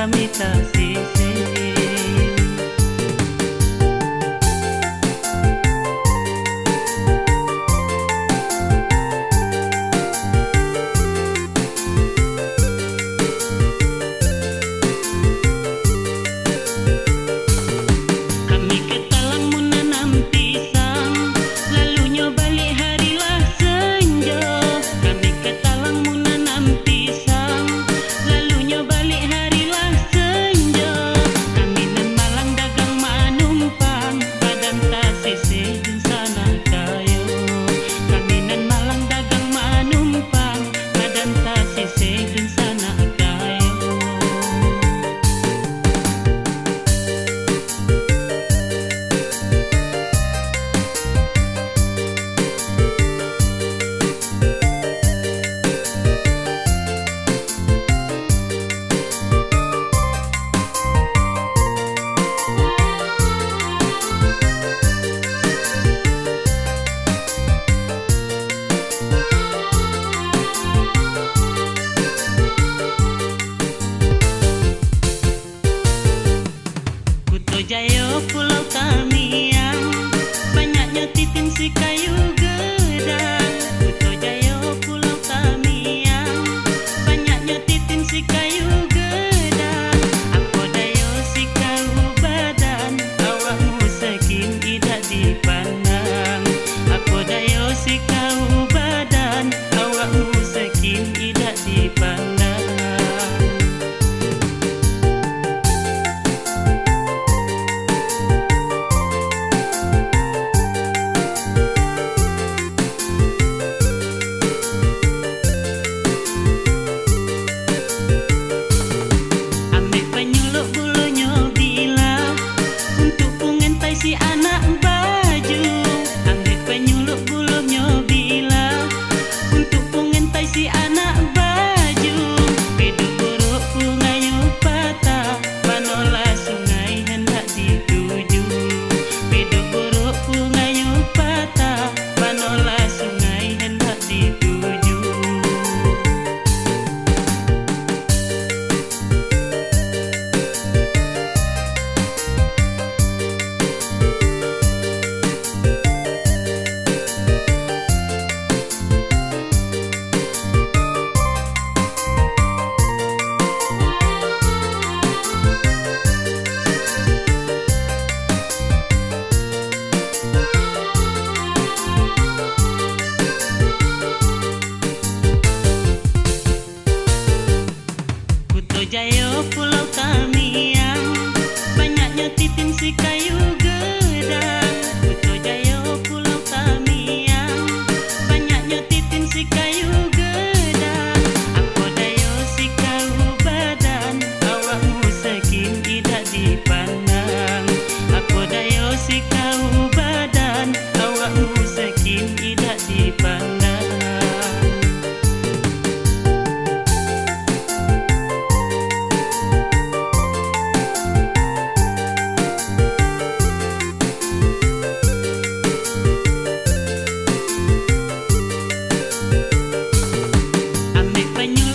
badan kami tak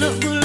look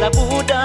来不得